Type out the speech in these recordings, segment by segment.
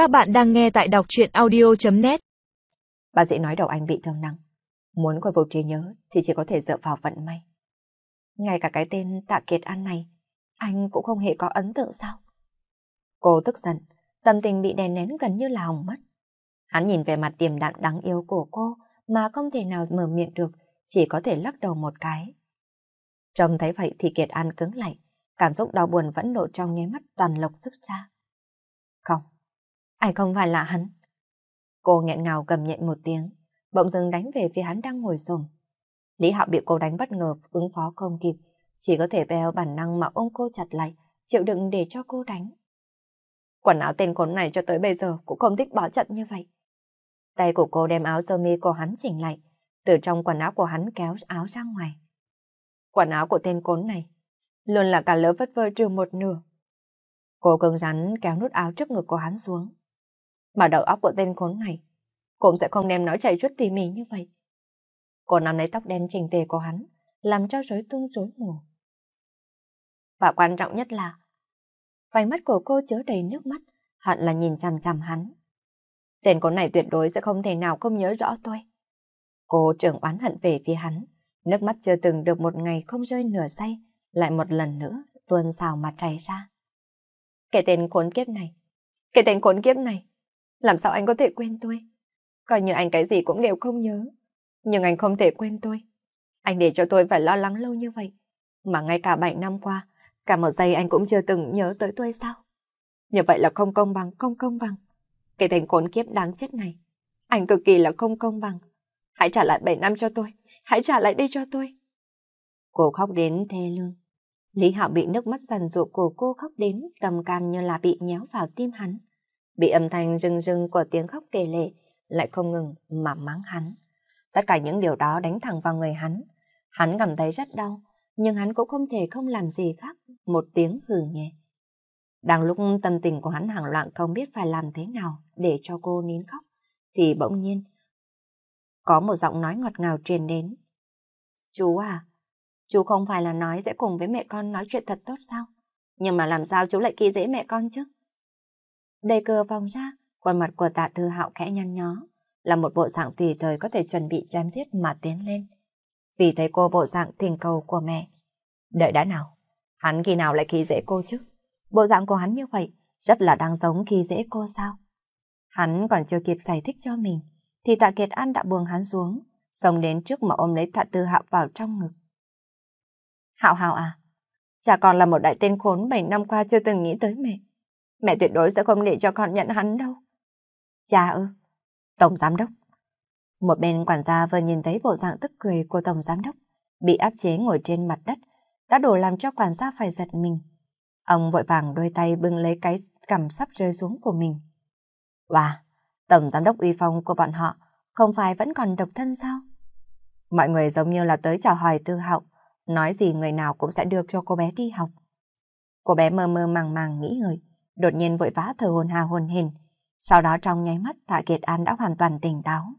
Các bạn đang nghe tại đọc truyện audio.net Bác sĩ nói đầu anh bị thương nặng. Muốn khôi phục trí nhớ thì chỉ có thể dựa vào vận may. Ngay cả cái tên Tạ Kiệt An này, anh cũng không hề có ấn tượng sao? Cô tức giận, tâm tình bị đè nén gần như là hỏng mất. Hắn nhìn về mặt điềm đạm đáng yêu của cô mà không thể nào mở miệng được, chỉ có thể lắc đầu một cái. Trông thấy vậy thì Kiệt An cứng lại, cảm xúc đau buồn vẫn nộ trong nháy mắt toàn lộc sức ra. Không, anh không phải là hắn. Cô nghẹn ngào cầm nhện một tiếng, bỗng dưng đánh về phía hắn đang ngồi xổm. Lý Hạo bị cô đánh bất ngờ, ứng phó không kịp, chỉ có thể bèo bản năng mà ôm cô chặt lại, chịu đựng để cho cô đánh. Quần áo tên khốn này cho tới bây giờ cũng không thích bỏ trận như vậy. Tay của cô đem áo sơ mi của hắn chỉnh lại, từ trong quần áo của hắn kéo áo ra ngoài. Quần áo của tên cốn này luôn là cả lỡ vất vơ trừ một nửa. Cô cứng rắn kéo nút áo trước ngực của hắn xuống. Mà đầu óc của tên khốn này cũng sẽ không đem nó chạy chút tỉ mỉ như vậy. Cô nắm lấy tóc đen chỉnh tề của hắn, làm cho rối tung rối mù. Và quan trọng nhất là, vành mắt của cô chứa đầy nước mắt, hận là nhìn chằm chằm hắn. Tên con này tuyệt đối sẽ không thể nào không nhớ rõ tôi. Cô trưởng oán hận về phía hắn, nước mắt chưa từng được một ngày không rơi nửa say, lại một lần nữa tuôn xào mặt chảy ra. Cái tên khốn kiếp này, cái tên khốn kiếp này, làm sao anh có thể quên tôi? Coi như anh cái gì cũng đều không nhớ, nhưng anh không thể quên tôi. Anh để cho tôi phải lo lắng lâu như vậy, mà ngay cả 7 năm qua, cả một giây anh cũng chưa từng nhớ tới tôi sao? Như vậy là không công bằng, không công bằng. Cái thành khốn kiếp đáng chết này, anh cực kỳ là không công bằng. Hãy trả lại 7 năm cho tôi, hãy trả lại đi cho tôi. Cô khóc đến thê lương. Lý Hạo bị nước mắt dần dụ của cô khóc đến cầm can như là bị nhéo vào tim hắn. Bị âm thanh rưng rưng của tiếng khóc kể lệ lại không ngừng mà mắng hắn. Tất cả những điều đó đánh thẳng vào người hắn. Hắn cảm thấy rất đau, nhưng hắn cũng không thể không làm gì khác, một tiếng hừ nhẹ. Đang lúc tâm tình của hắn hàng loạn không biết phải làm thế nào để cho cô nín khóc, thì bỗng nhiên có một giọng nói ngọt ngào truyền đến. Chú à, chú không phải là nói sẽ cùng với mẹ con nói chuyện thật tốt sao? Nhưng mà làm sao chú lại kỳ dễ mẹ con chứ? Đầy cửa vòng ra, khuôn mặt của tạ thư hạo khẽ nhăn nhó, là một bộ dạng tùy thời có thể chuẩn bị chém giết mà tiến lên. Vì thấy cô bộ dạng thỉnh cầu của mẹ. Đợi đã nào, hắn khi nào lại khi dễ cô chứ? Bộ dạng của hắn như vậy, rất là đang giống khi dễ cô sao? Hắn còn chưa kịp giải thích cho mình, thì tạ Kiệt An đã buông hắn xuống, xông đến trước mà ôm lấy tạ tư hạo vào trong ngực. Hạo hạo à, chả còn là một đại tên khốn 7 năm qua chưa từng nghĩ tới mẹ. Mẹ tuyệt đối sẽ không để cho con nhận hắn đâu. Cha ư, Tổng Giám Đốc. Một bên quản gia vừa nhìn thấy bộ dạng tức cười của Tổng Giám Đốc, bị áp chế ngồi trên mặt đất, đã đủ làm cho quản gia phải giật mình. Ông vội vàng đôi tay bưng lấy cái cằm sắp rơi xuống của mình. Wow, Tổng Giám Đốc uy phong của bọn họ không phải vẫn còn độc thân sao? Mọi người giống như là tới chào hỏi tư hậu, nói gì người nào cũng sẽ được cho cô bé đi học. Cô bé mơ mơ màng màng nghĩ ngợi, đột nhiên vội vã thở hồn hà hồn hình. Sau đó trong nháy mắt Tạ Kiệt An đã hoàn toàn tỉnh táo.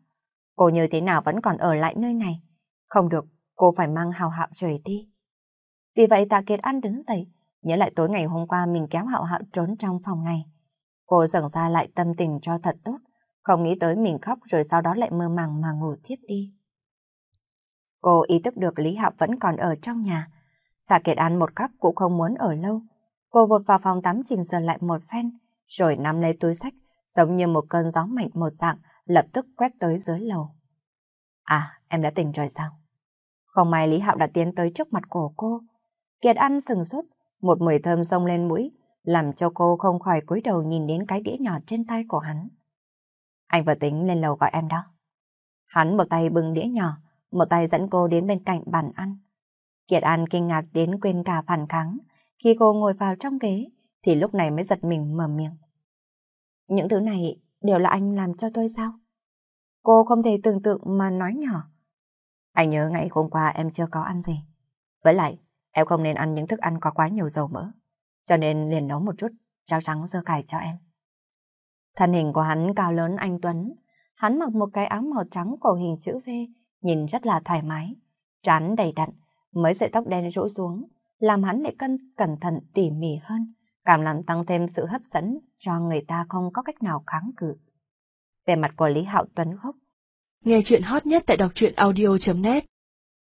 Cô như thế nào vẫn còn ở lại nơi này. Không được, cô phải mang hào hạo trời đi. Vì vậy Tạ Kiệt An đứng dậy, nhớ lại tối ngày hôm qua mình kéo hạo hạo trốn trong phòng này. Cô dần ra lại tâm tình cho thật tốt, không nghĩ tới mình khóc rồi sau đó lại mơ màng mà ngủ thiếp đi. Cô ý thức được Lý Hạo vẫn còn ở trong nhà. Tạ Kiệt An một khắc cũng không muốn ở lâu. Cô vụt vào phòng tắm chỉnh sửa lại một phen, rồi nắm lấy túi sách, giống như một cơn gió mạnh một dạng, lập tức quét tới dưới lầu. À, em đã tỉnh rồi sao? Không may Lý Hạo đã tiến tới trước mặt của cô. Kiệt An sừng sốt, một mùi thơm xông lên mũi, làm cho cô không khỏi cúi đầu nhìn đến cái đĩa nhỏ trên tay của hắn. Anh vừa tính lên lầu gọi em đó. Hắn một tay bưng đĩa nhỏ, một tay dẫn cô đến bên cạnh bàn ăn. Kiệt An kinh ngạc đến quên cả phản kháng. Khi cô ngồi vào trong ghế, thì lúc này mới giật mình mở miệng. Những thứ này đều là anh làm cho tôi sao? Cô không thể tưởng tượng mà nói nhỏ. Anh nhớ ngày hôm qua em chưa có ăn gì. Với lại, em không nên ăn những thức ăn có quá nhiều dầu mỡ. Cho nên liền nấu một chút cháo trắng dưa cải cho em. Thân hình của hắn cao lớn anh Tuấn. Hắn mặc một cái áo màu trắng cổ hình chữ V, nhìn rất là thoải mái. Trán đầy đặn, mới sợi tóc đen rũ xuống, làm hắn lại cân cẩn thận tỉ mỉ hơn, càng làm tăng thêm sự hấp dẫn cho người ta không có cách nào kháng cự. Về mặt của Lý Hạo Tuấn khóc. Nghe chuyện hot nhất tại đọc truyện audio.net